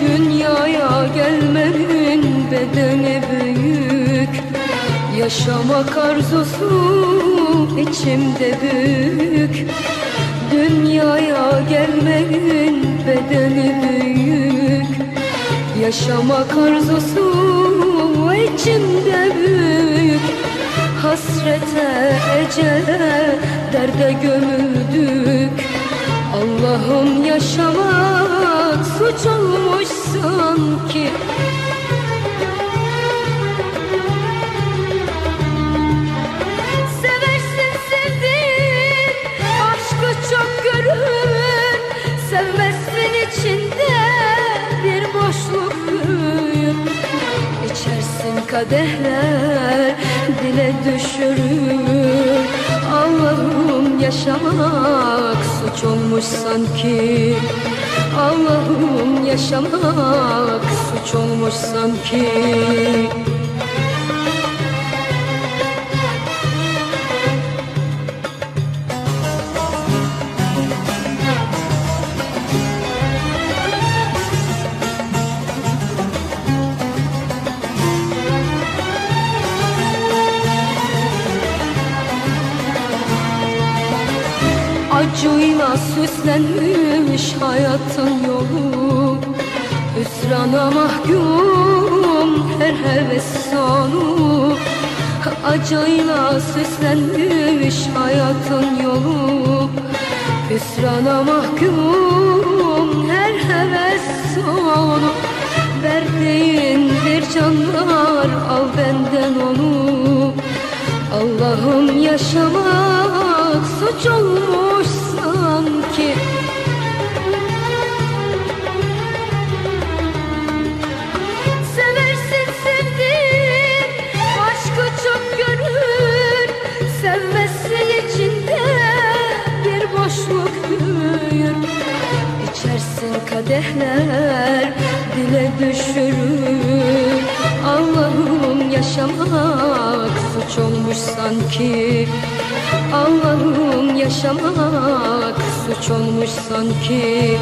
Dünyaya gelmenin bedeni büyük Yaşamak arzusu içimde büyük. Dünyaya gelmenin bedeni büyük. Yaşamak arzusu içimde büyük. Hasrete, ecele, derde gömüldük. Allah'ım yaşamak suç olmuş sanki kadehler dile düşürür. Allah'ım yaşamak suç olmuş sanki. Allah'ım yaşamak suç olmuş sanki Acıyla süslenmiş hayatın yolu. Hüsrana mahkum her heves sonu. Acıyla süslenmiş hayatın yolu. Hüsrana mahkum her heves sonu. Verdiğin bir can var al benden onu. Allah'ım yaşamak suç olmuş büyür. İçersin kadehler dile düşürür. Allah'ım yaşamak suç olmuş sanki. Allah'ım yaşamak suç olmuş sanki